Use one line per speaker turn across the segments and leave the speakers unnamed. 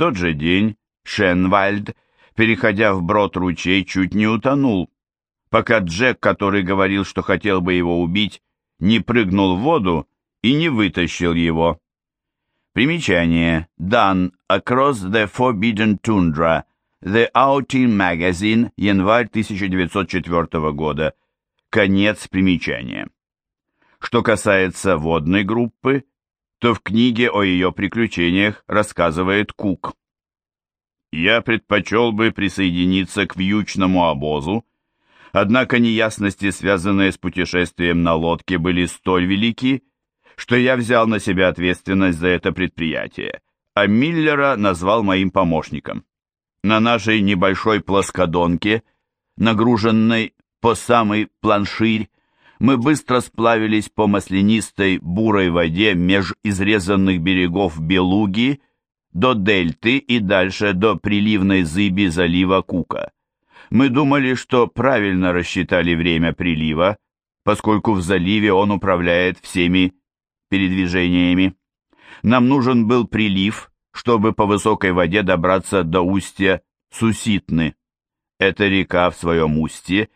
тот же день Шенвальд, переходя в брод ручей, чуть не утонул, пока Джек, который говорил, что хотел бы его убить, не прыгнул в воду и не вытащил его. Примечание. Done Across the Forbidden Tundra. The Outing Magazine. Январь 1904 года. Конец примечания. Что касается водной группы, то в книге о ее приключениях рассказывает Кук. «Я предпочел бы присоединиться к вьючному обозу, однако неясности, связанные с путешествием на лодке, были столь велики, что я взял на себя ответственность за это предприятие, а Миллера назвал моим помощником. На нашей небольшой плоскодонке, нагруженной по самый планширь, мы быстро сплавились по маслянистой бурой воде меж изрезанных берегов Белуги до дельты и дальше до приливной зыби залива Кука. Мы думали, что правильно рассчитали время прилива, поскольку в заливе он управляет всеми передвижениями. Нам нужен был прилив, чтобы по высокой воде добраться до устья Суситны. Эта река в своем устье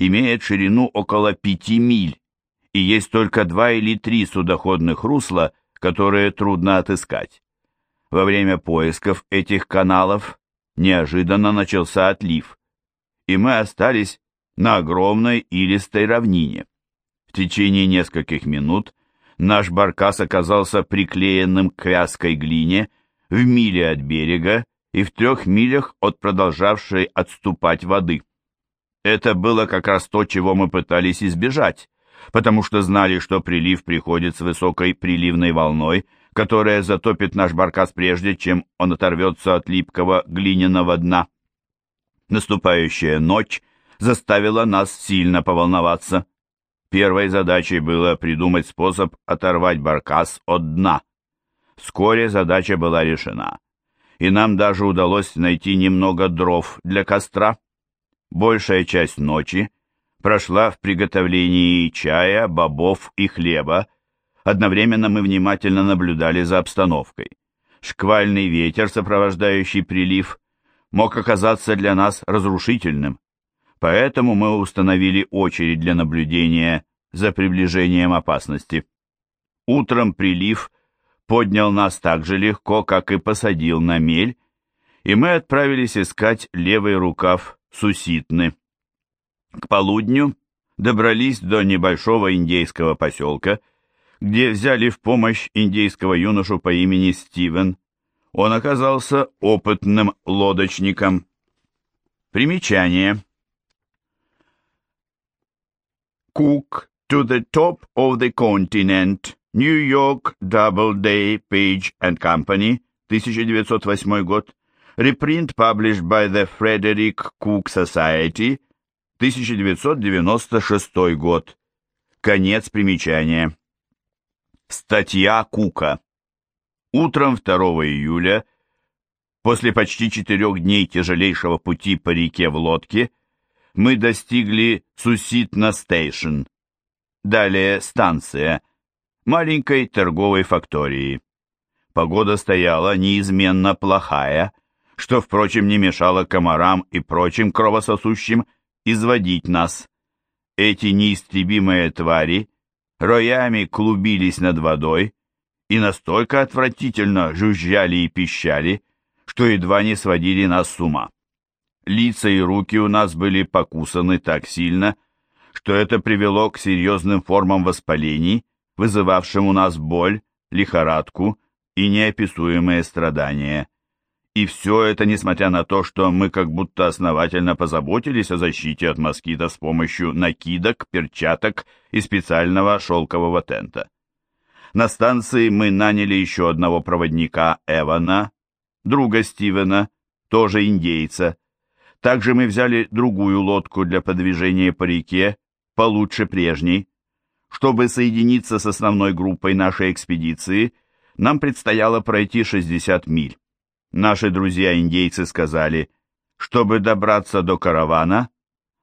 имеет ширину около пяти миль, и есть только два или три судоходных русла, которые трудно отыскать. Во время поисков этих каналов неожиданно начался отлив, и мы остались на огромной илистой равнине. В течение нескольких минут наш баркас оказался приклеенным к вязкой глине в миле от берега и в трех милях от продолжавшей отступать воды. Это было как раз то, чего мы пытались избежать, потому что знали, что прилив приходит с высокой приливной волной, которая затопит наш баркас прежде, чем он оторвется от липкого глиняного дна. Наступающая ночь заставила нас сильно поволноваться. Первой задачей было придумать способ оторвать баркас от дна. Вскоре задача была решена, и нам даже удалось найти немного дров для костра. Большая часть ночи прошла в приготовлении чая, бобов и хлеба. Одновременно мы внимательно наблюдали за обстановкой. Шквальный ветер, сопровождающий прилив, мог оказаться для нас разрушительным. Поэтому мы установили очередь для наблюдения за приближением опасности. Утром прилив поднял нас так же легко, как и посадил на мель, и мы отправились искать левый рукав Суситны. К полудню добрались до небольшого индейского поселка, где взяли в помощь индейского юношу по имени Стивен. Он оказался опытным лодочником. Примечание. Cook to the top of the continent. New York Doubleday, Page and Company, 1908 год. Reprint published by the Frederick Cook Society, 1996 год. Конец примечания. Статья Кука. Утром 2 июля, после почти четырех дней тяжелейшего пути по реке в лодке, мы достигли Суситна Стейшн. Далее станция, маленькой торговой фактории. Погода стояла неизменно плохая, что, впрочем, не мешало комарам и прочим кровососущим изводить нас. Эти неистребимые твари роями клубились над водой и настолько отвратительно жужжали и пищали, что едва не сводили нас с ума. Лица и руки у нас были покусаны так сильно, что это привело к серьезным формам воспалений, вызывавшим у нас боль, лихорадку и неописуемые страдания. И все это несмотря на то, что мы как будто основательно позаботились о защите от москита с помощью накидок, перчаток и специального шелкового тента. На станции мы наняли еще одного проводника Эвана, друга Стивена, тоже индейца, также мы взяли другую лодку для подвижения по реке, получше прежней. Чтобы соединиться с основной группой нашей экспедиции, нам предстояло пройти 60 миль. Наши друзья-индейцы сказали, чтобы добраться до каравана,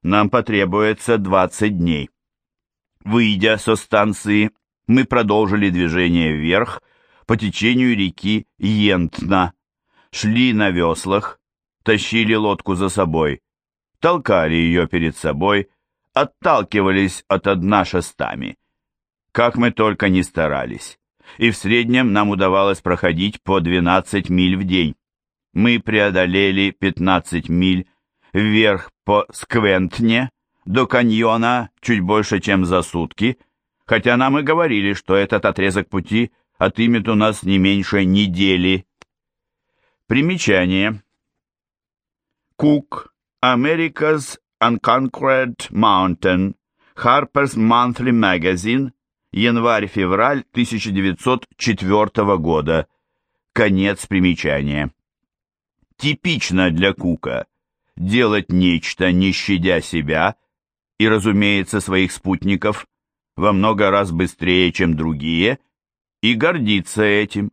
нам потребуется 20 дней. Выйдя со станции, мы продолжили движение вверх по течению реки Йентна. шли на веслах, тащили лодку за собой, толкали ее перед собой, отталкивались от дна шестами. Как мы только не старались. И в среднем нам удавалось проходить по 12 миль в день. Мы преодолели 15 миль вверх по Сквентне до каньона чуть больше, чем за сутки, хотя нам и говорили, что этот отрезок пути отымет у нас не меньше недели. Примечание. Кук, America's Unconquered Mountain, Harper's Monthly Magazine, январь-февраль 1904 года. Конец примечания. Типично для Кука делать нечто, не щадя себя и, разумеется, своих спутников, во много раз быстрее, чем другие, и гордиться этим.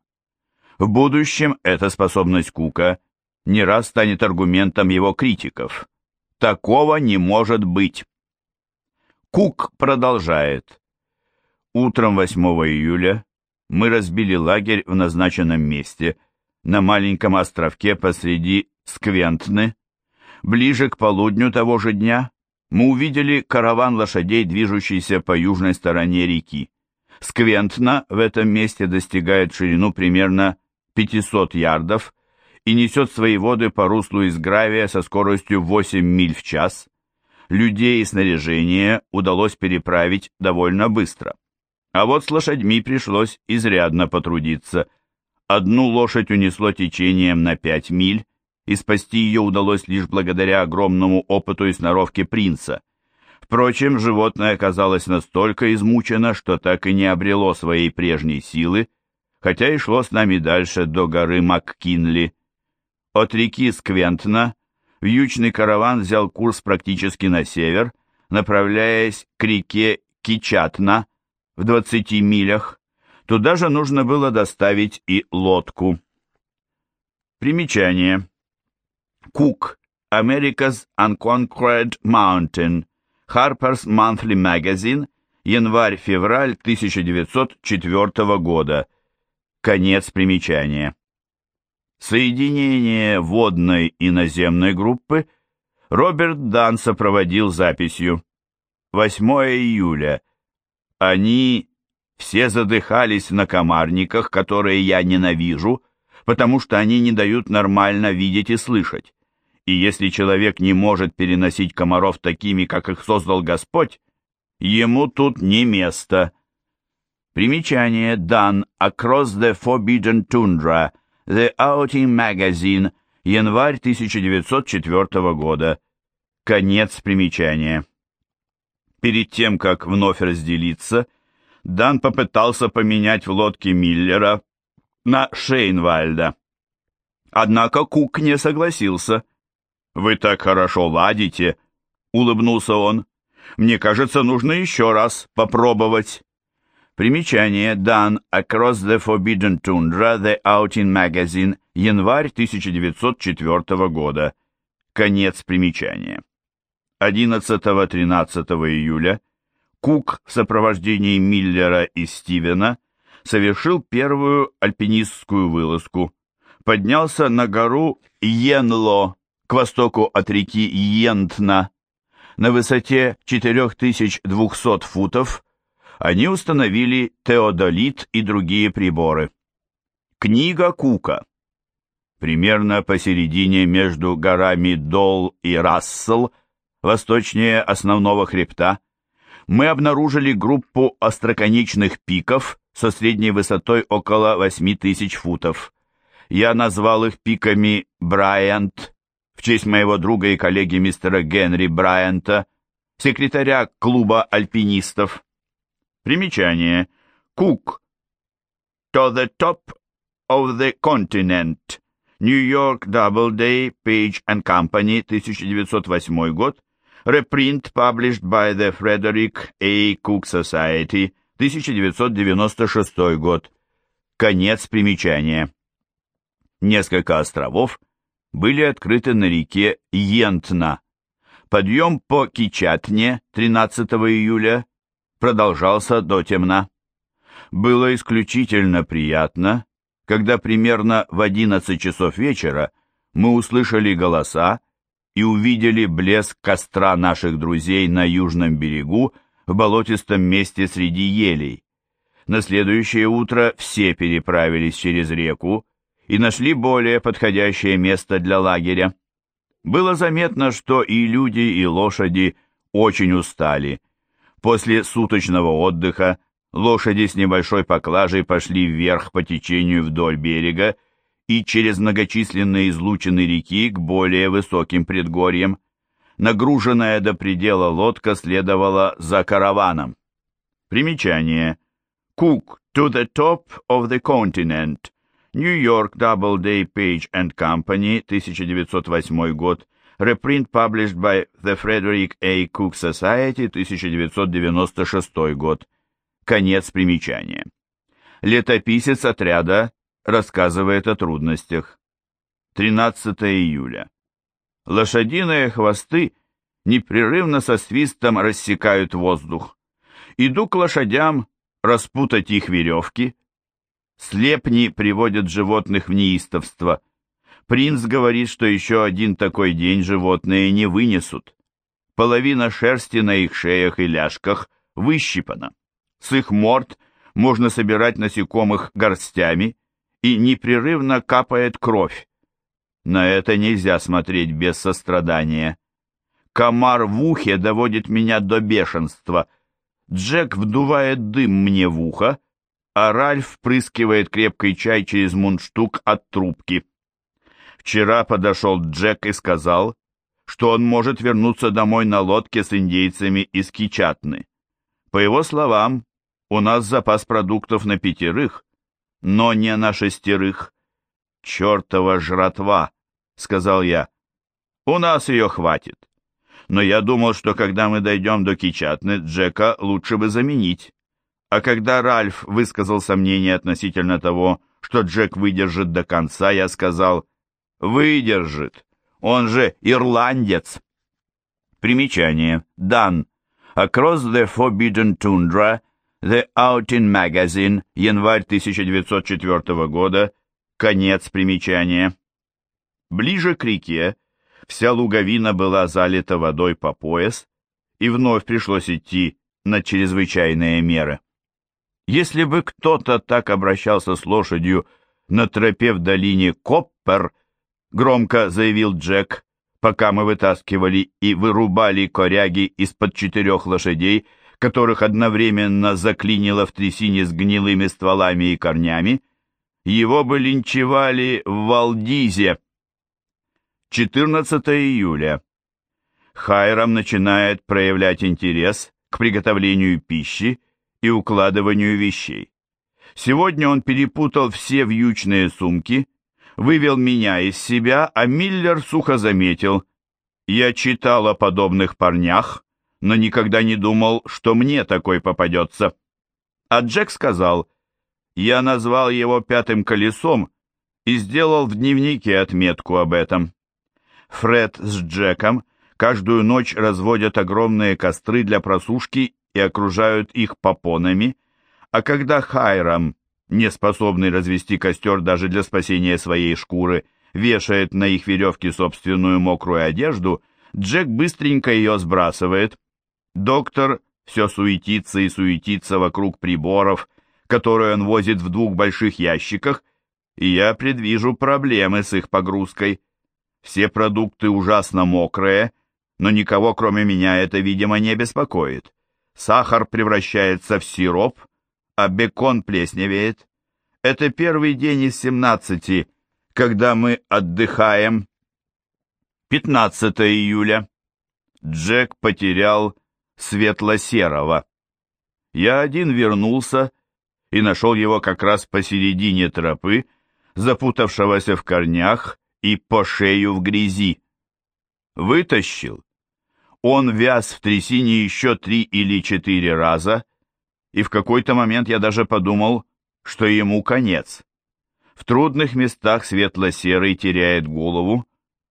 В будущем эта способность Кука не раз станет аргументом его критиков. Такого не может быть. Кук продолжает. Утром 8 июля мы разбили лагерь в назначенном месте на маленьком островке посреди Сквентны. Ближе к полудню того же дня мы увидели караван лошадей, движущийся по южной стороне реки. Сквентна в этом месте достигает ширину примерно 500 ярдов и несет свои воды по руслу из гравия со скоростью 8 миль в час. Людей и снаряжение удалось переправить довольно быстро. А вот с лошадьми пришлось изрядно потрудиться. Одну лошадь унесло течением на пять миль, и спасти ее удалось лишь благодаря огромному опыту и сноровке принца. Впрочем, животное оказалось настолько измучено, что так и не обрело своей прежней силы, хотя и шло с нами дальше до горы МакКинли. От реки Сквентна вьючный караван взял курс практически на север, направляясь к реке Кичатна, в 20 милях. Туда же нужно было доставить и лодку. Примечание. Кук. America's Unconquered Mountain. Harper's Monthly Magazine. Январь-февраль 1904 года. Конец примечания. Соединение водной и наземной группы Роберт Дан сопроводил записью. 8 июля они все задыхались на комарниках, которые я ненавижу, потому что они не дают нормально видеть и слышать. И если человек не может переносить комаров такими, как их создал Господь, ему тут не место. Примечание дан Across the Forbidden Tundra, The Outing Magazine, январь 1904 года. Конец примечания. Перед тем, как вновь разделиться, Дан попытался поменять в лодке Миллера на Шейнвальда. Однако Кук не согласился. «Вы так хорошо ладите», — улыбнулся он. «Мне кажется, нужно еще раз попробовать». Примечание Дан Across the Forbidden Tundra, The Outing Magazine, январь 1904 года. Конец примечания. 11-13 июля Кук в сопровождении Миллера и Стивена совершил первую альпинистскую вылазку. Поднялся на гору Йенло к востоку от реки Йентна. На высоте 4200 футов они установили теодолит и другие приборы. Книга Кука. Примерно посередине между горами Дол и Рассел – восточнее основного хребта, мы обнаружили группу остроконечных пиков со средней высотой около 8000 футов. Я назвал их пиками Брайант в честь моего друга и коллеги мистера Генри Брайанта, секретаря клуба альпинистов. Примечание. Кук. To the top of the continent. New York Doubleday, Page and Company, 1908 год. Reprint published by the Frederick A. Cook Society, 1996 год. Конец примечания. Несколько островов были открыты на реке Йентна. Подъем по Кичатне 13 июля продолжался до темна. Было исключительно приятно когда примерно в 11 часов вечера мы услышали голоса и увидели блеск костра наших друзей на южном берегу в болотистом месте среди елей. На следующее утро все переправились через реку и нашли более подходящее место для лагеря. Было заметно, что и люди, и лошади очень устали. После суточного отдыха лошади с небольшой поклажей пошли вверх по течению вдоль берега и через многочисленные излучины реки к более высоким предгорьям. Нагруженная до предела лодка следовала за караваном. Примечание. Cook to the top of the continent. York Doubleday Page and Company, 1908 год. Reprint published by the Frederick A. Cook Society, 1996 год. Конец примечания. Летописец отряда рассказывает о трудностях. 13 июля. Лошадиные хвосты непрерывно со свистом рассекают воздух. Иду к лошадям распутать их веревки. Слепни приводят животных в неистовство. Принц говорит, что еще один такой день животные не вынесут. Половина шерсти на их шеях и ляжках выщипана. С их морд можно собирать насекомых горстями, и непрерывно капает кровь. На это нельзя смотреть без сострадания. Комар в ухе доводит меня до бешенства. Джек вдувает дым мне в ухо, а Ральф впрыскивает крепкий чай через мундштук от трубки. Вчера подошел Джек и сказал, что он может вернуться домой на лодке с индейцами из Кичатны. По его словам, у нас запас продуктов на пятерых, но не на шестерых. «Чертова жратва!» — сказал я. «У нас ее хватит. Но я думал, что когда мы дойдем до Кичатны, Джека лучше бы заменить. А когда Ральф высказал сомнение относительно того, что Джек выдержит до конца, я сказал, «Выдержит, он же ирландец». Примечание. Дан. Across the Forbidden Tundra — The Outing Magazine, январь 1904 года, конец примечания. Ближе к реке вся луговина была залита водой по пояс, и вновь пришлось идти на чрезвычайные меры. Если бы кто-то так обращался с лошадью на тропе в долине Коппер, громко заявил Джек, пока мы вытаскивали и вырубали коряги из-под четырех лошадей, которых одновременно заклинило в трясине с гнилыми стволами и корнями, его бы линчевали в Валдизе. 14 июля. Хайрам начинает проявлять интерес к приготовлению пищи и укладыванию вещей. Сегодня он перепутал все вьючные сумки, вывел меня из себя, а Миллер сухо заметил, «Я читал о подобных парнях, но никогда не думал, что мне такой попадется. А Джек сказал, я назвал его пятым колесом и сделал в дневнике отметку об этом. Фред с Джеком каждую ночь разводят огромные костры для просушки и окружают их попонами, а когда Хайрам, не способный развести костер даже для спасения своей шкуры, вешает на их веревки собственную мокрую одежду, Джек быстренько ее сбрасывает, Доктор все суетится и суетится вокруг приборов, которые он возит в двух больших ящиках, и я предвижу проблемы с их погрузкой. Все продукты ужасно мокрые, но никого, кроме меня, это, видимо, не беспокоит. Сахар превращается в сироп, а бекон плесневеет. Это первый день из семнадцати, когда мы отдыхаем. 15 июля. Джек потерял светло-серого. Я один вернулся и нашел его как раз посередине тропы, запутавшегося в корнях и по шею в грязи. Вытащил. Он вяз в трясине еще три или четыре раза, и в какой-то момент я даже подумал, что ему конец. В трудных местах светло-серый теряет голову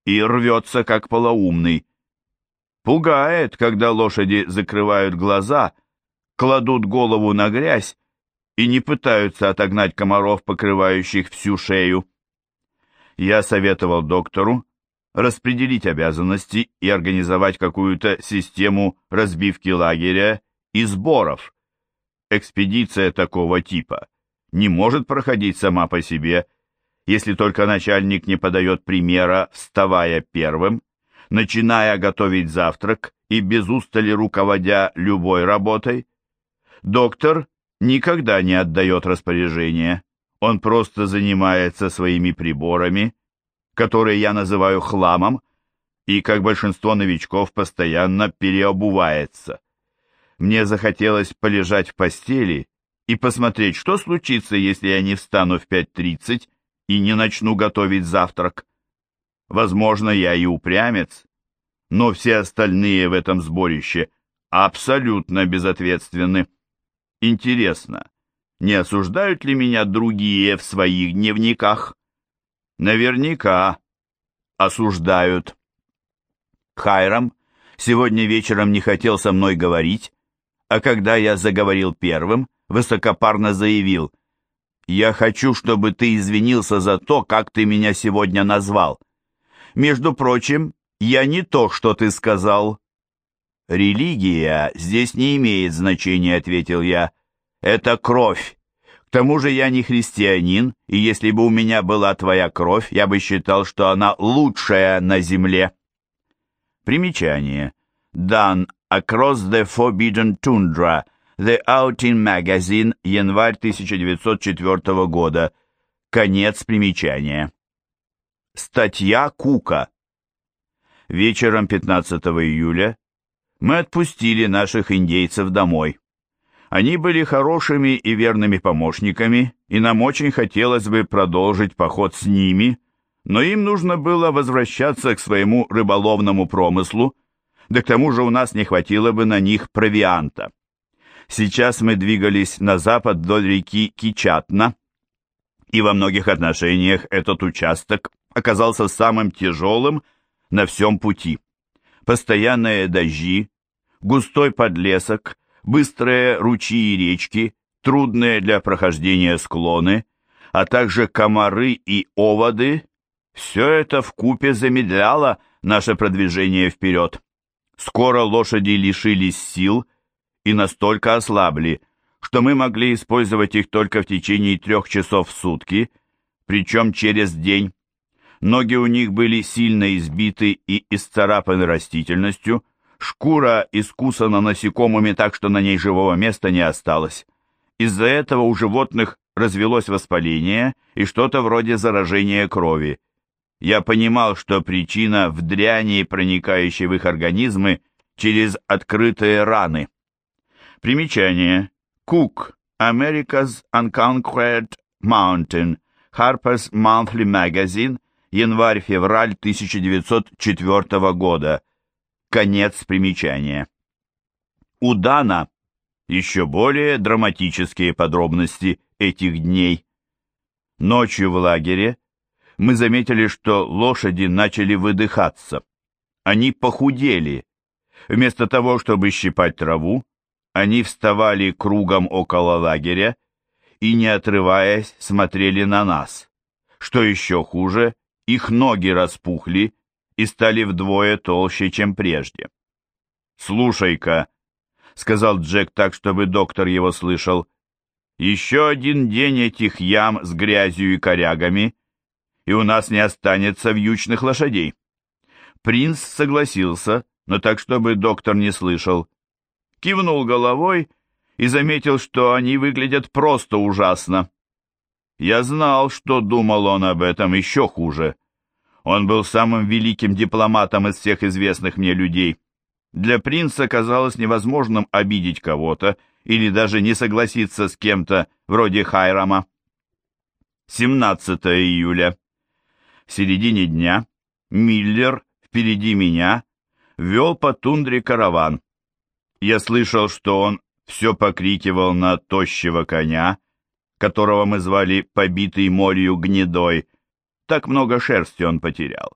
и рвется, как полоумный. Пугает, когда лошади закрывают глаза, кладут голову на грязь и не пытаются отогнать комаров, покрывающих всю шею. Я советовал доктору распределить обязанности и организовать какую-то систему разбивки лагеря и сборов. Экспедиция такого типа не может проходить сама по себе, если только начальник не подает примера, вставая первым, начиная готовить завтрак и без устали руководя любой работой. Доктор никогда не отдает распоряжения, он просто занимается своими приборами, которые я называю хламом, и, как большинство новичков, постоянно переобувается. Мне захотелось полежать в постели и посмотреть, что случится, если я не встану в 5.30 и не начну готовить завтрак. Возможно, я и упрямец, но все остальные в этом сборище абсолютно безответственны. Интересно, не осуждают ли меня другие в своих дневниках? Наверняка осуждают. Хайрам сегодня вечером не хотел со мной говорить, а когда я заговорил первым, высокопарно заявил, «Я хочу, чтобы ты извинился за то, как ты меня сегодня назвал. Между прочим, я не то, что ты сказал». «Религия здесь не имеет значения», — ответил я. «Это кровь. К тому же я не христианин, и если бы у меня была твоя кровь, я бы считал, что она лучшая на земле». Примечание. Дан Across the Forbidden Tundra, The Outing Magazine, январь 1904 года. Конец примечания. Статья Кука. Вечером 15 июля мы отпустили наших индейцев домой. Они были хорошими и верными помощниками, и нам очень хотелось бы продолжить поход с ними, но им нужно было возвращаться к своему рыболовному промыслу, да к тому же у нас не хватило бы на них провианта. Сейчас мы двигались на запад вдоль реки Кичатна, и во многих отношениях этот участок оказался самым тяжелым на всем пути. Постоянные дожди, густой подлесок, быстрые ручьи и речки, трудные для прохождения склоны, а также комары и оводы – все это вкупе замедляло наше продвижение вперед. Скоро лошади лишились сил и настолько ослабли, что мы могли использовать их только в течение трех часов в сутки, причем через день. Ноги у них были сильно избиты и исцарапаны растительностью, шкура искусана насекомыми так, что на ней живого места не осталось. Из-за этого у животных развелось воспаление и что-то вроде заражения крови. Я понимал, что причина в дряни, проникающей в их организмы через открытые раны. Примечание. Cook. America's Unconquered Mountain. Harper's Monthly Magazine. Январь-февраль 1904 года. Конец примечания. У Дана еще более драматические подробности этих дней. Ночью в лагере мы заметили, что лошади начали выдыхаться. Они похудели. Вместо того, чтобы щипать траву, они вставали кругом около лагеря и, не отрываясь, смотрели на нас. Что еще хуже, их ноги распухли и стали вдвое толще, чем прежде. «Слушай-ка», — сказал Джек так, чтобы доктор его слышал, — «еще один день этих ям с грязью и корягами, и у нас не останется вьючных лошадей. Принц согласился, но так, чтобы доктор не слышал. Кивнул головой и заметил, что они выглядят просто ужасно. Я знал, что думал он об этом еще хуже. Он был самым великим дипломатом из всех известных мне людей. Для принца казалось невозможным обидеть кого-то или даже не согласиться с кем-то вроде Хайрама. 17 июля. В середине дня Миллер впереди меня вел по тундре караван. Я слышал, что он все покрикивал на тощего коня, которого мы звали «побитый молью гнедой», так много шерсти он потерял.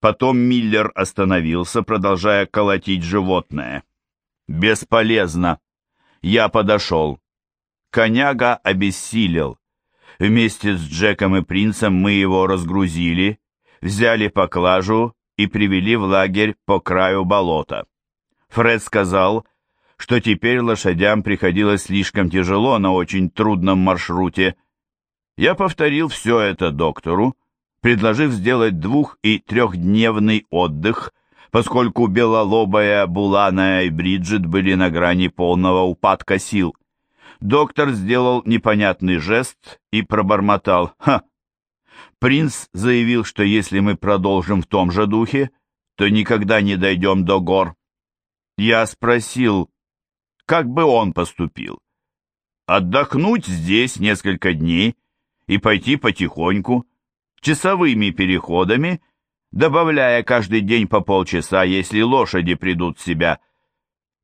Потом Миллер остановился, продолжая колотить животное. «Бесполезно!» Я подошел. Коняга обессилел. Вместе с Джеком и принцем мы его разгрузили, взяли поклажу и привели в лагерь по краю болота. Фред сказал, что теперь лошадям приходилось слишком тяжело на очень трудном маршруте. Я повторил все это доктору, предложив сделать двух- и трехдневный отдых, поскольку Белолобая, Буланая и Бриджит были на грани полного упадка сил. Доктор сделал непонятный жест и пробормотал «Ха!». Принц заявил, что если мы продолжим в том же духе, то никогда не дойдем до гор. Я спросил, как бы он поступил? Отдохнуть здесь несколько дней и пойти потихоньку, часовыми переходами, добавляя каждый день по полчаса, если лошади придут в себя.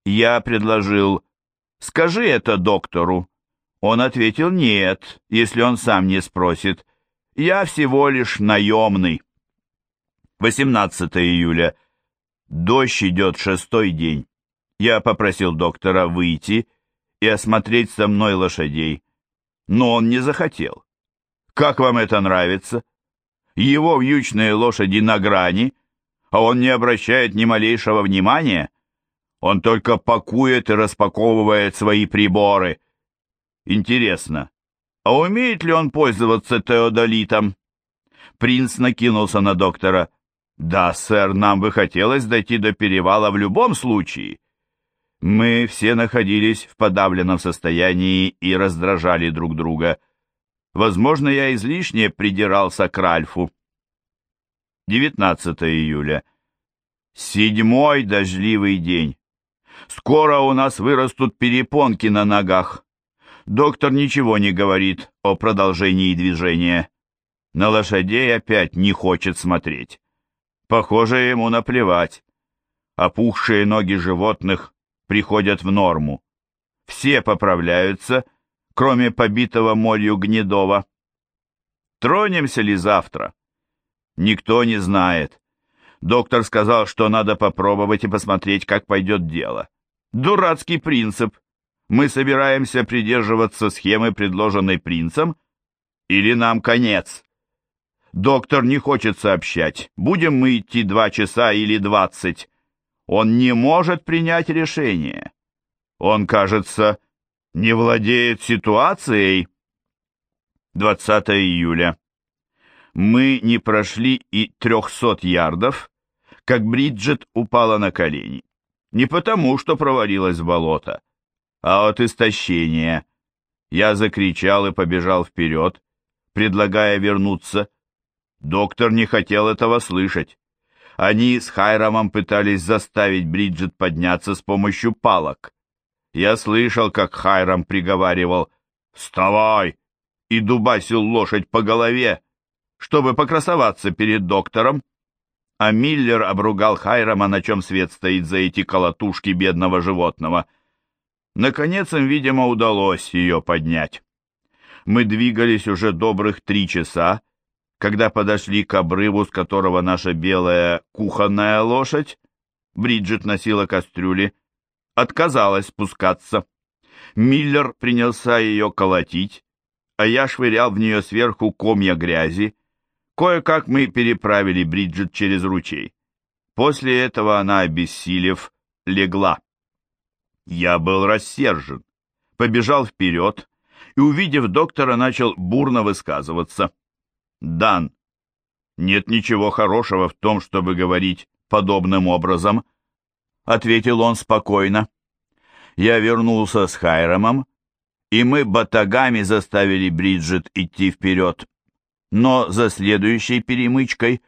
Я предложил «Скажи это доктору». Он ответил «Нет, если он сам не спросит. Я всего лишь наемный». 18 июля. Дождь идет шестой день. Я попросил доктора выйти и осмотреть со мной лошадей, но он не захотел. Как вам это нравится? Его вьючные лошади на грани, а он не обращает ни малейшего внимания. Он только пакует и распаковывает свои приборы. Интересно, а умеет ли он пользоваться теодолитом? Принц накинулся на доктора. «Да, сэр, нам бы хотелось дойти до перевала в любом случае. Мы все находились в подавленном состоянии и раздражали друг друга. Возможно, я излишне придирался к Ральфу. 19 июля. Седьмой дождливый день. Скоро у нас вырастут перепонки на ногах. Доктор ничего не говорит о продолжении движения. На лошадей опять не хочет смотреть. Похоже, ему наплевать. Опухшие ноги животных приходят в норму. Все поправляются, кроме побитого молью Гнедова. Тронемся ли завтра? Никто не знает. Доктор сказал, что надо попробовать и посмотреть, как пойдет дело. Дурацкий принцип. Мы собираемся придерживаться схемы, предложенной принцем, или нам конец? Доктор не хочет сообщать, будем мы идти два часа или двадцать. Он не может принять решение. Он, кажется, не владеет ситуацией. 20 июля. Мы не прошли и трехсот ярдов, как Бриджит упала на колени. Не потому, что провалилась в болото, а от истощения. Я закричал и побежал вперед, предлагая вернуться. Доктор не хотел этого слышать. Они с Хайрамом пытались заставить Бриджит подняться с помощью палок. Я слышал, как Хайрам приговаривал «Вставай!» и дубасил лошадь по голове, чтобы покрасоваться перед доктором. А Миллер обругал Хайрама, на чем свет стоит за эти колотушки бедного животного. Наконец им, видимо, удалось ее поднять. Мы двигались уже добрых три часа, когда подошли к обрыву, с которого наша белая кухонная лошадь, Бриджит носила кастрюли, отказалась спускаться. Миллер принялся ее колотить, а я швырял в нее сверху комья грязи. Кое-как мы переправили Бриджит через ручей. После этого она, обессилев, легла. Я был рассержен, побежал вперед и, увидев доктора, начал бурно высказываться. Дан, нет ничего хорошего в том, чтобы говорить подобным образом, ответил он спокойно. Я вернулся с Хайрамом, и мы батагами заставили Бриджит идти вперед. Но за следующей перемычкой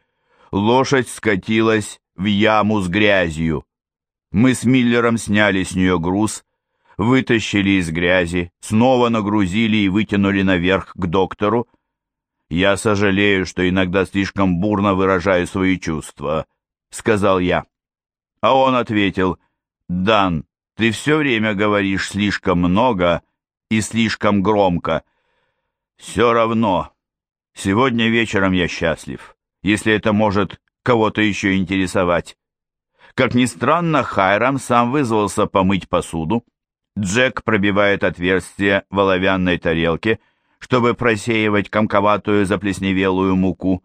лошадь скатилась в яму с грязью. Мы с Миллером сняли с нее груз, вытащили из грязи, снова нагрузили и вытянули наверх к доктору, «Я сожалею, что иногда слишком бурно выражаю свои чувства», — сказал я. А он ответил, «Дан, ты все время говоришь слишком много и слишком громко. Все равно, сегодня вечером я счастлив, если это может кого-то еще интересовать». Как ни странно, Хайрам сам вызвался помыть посуду. Джек пробивает отверстие в оловянной тарелке, чтобы просеивать комковатую заплесневелую муку.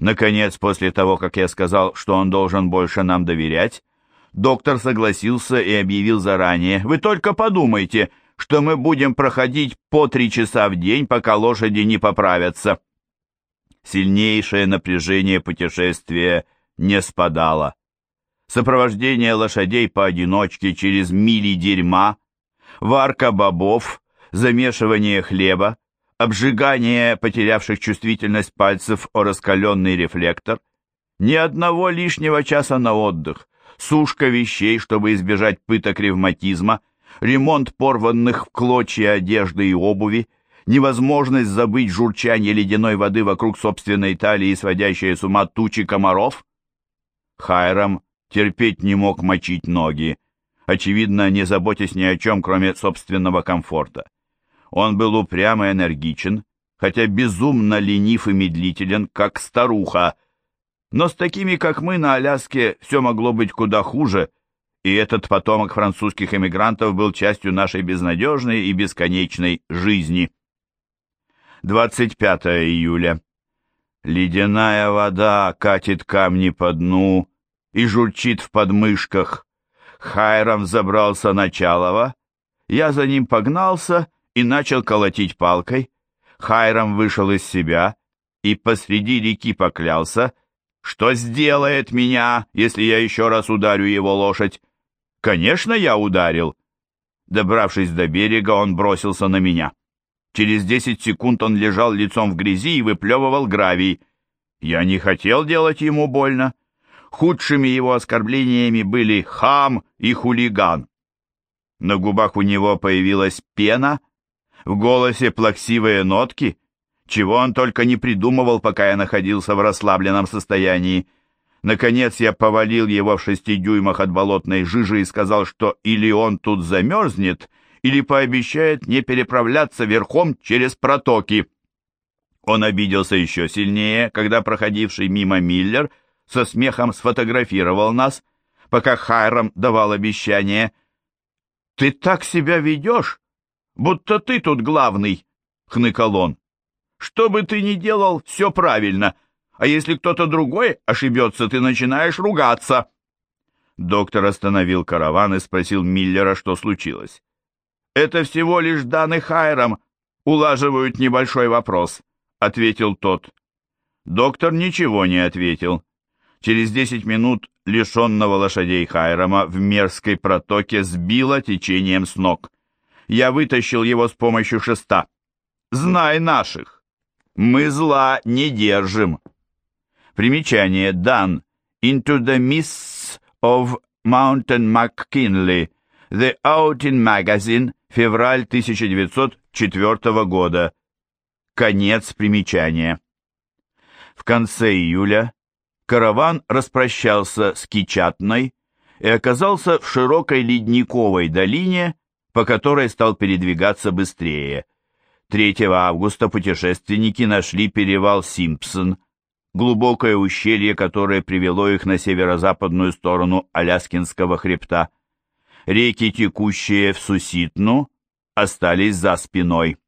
Наконец, после того, как я сказал, что он должен больше нам доверять, доктор согласился и объявил заранее, «Вы только подумайте, что мы будем проходить по три часа в день, пока лошади не поправятся». Сильнейшее напряжение путешествия не спадало. Сопровождение лошадей поодиночке через мили дерьма, варка бобов, замешивание хлеба, обжигание потерявших чувствительность пальцев о раскаленный рефлектор, ни одного лишнего часа на отдых, сушка вещей, чтобы избежать пыток ревматизма, ремонт порванных в клочья одежды и обуви, невозможность забыть журчание ледяной воды вокруг собственной талии, сводящие с ума тучи комаров? Хайрам терпеть не мог мочить ноги, очевидно, не заботясь ни о чем, кроме собственного комфорта. Он был упрям и энергичен, хотя безумно ленив и медлителен, как старуха. Но с такими, как мы, на Аляске все могло быть куда хуже, и этот потомок французских эмигрантов был частью нашей безнадежной и бесконечной жизни. 25 июля. Ледяная вода катит камни по дну и журчит в подмышках. Хайрам забрался на Чалова, я за ним погнался и начал колотить палкой. Хайрам вышел из себя и посреди реки поклялся, что сделает меня, если я еще раз ударю его лошадь. Конечно, я ударил. Добравшись до берега, он бросился на меня. Через десять секунд он лежал лицом в грязи и выплевывал гравий. Я не хотел делать ему больно. Худшими его оскорблениями были хам и хулиган. На губах у него появилась пена — в голосе плаксивые нотки, чего он только не придумывал, пока я находился в расслабленном состоянии. Наконец я повалил его в шести дюймах от болотной жижи и сказал, что или он тут замерзнет, или пообещает не переправляться верхом через протоки. Он обиделся еще сильнее, когда проходивший мимо Миллер со смехом сфотографировал нас, пока Хайрам давал обещание. «Ты так себя ведешь, будто ты тут главный», — хныкал он. «Что бы ты ни делал, все правильно, а если кто-то другой ошибется, ты начинаешь ругаться». Доктор остановил караван и спросил Миллера, что случилось. «Это всего лишь Дан и Хайрам улаживают небольшой вопрос», — ответил тот. Доктор ничего не ответил. Через десять минут лишенного лошадей Хайрама в мерзкой протоке сбило течением с ног я вытащил его с помощью шеста. Знай наших. Мы зла не держим. Примечание. Дан. Into the mists of Mountain McKinley. The Outing Magazine. Февраль 1904 года. Конец примечания. В конце июля караван распрощался с Кичатной и оказался в широкой ледниковой долине, по которой стал передвигаться быстрее. 3 августа путешественники нашли перевал Симпсон, глубокое ущелье, которое привело их на северо-западную сторону Аляскинского хребта. Реки, текущие в Суситну, остались за спиной.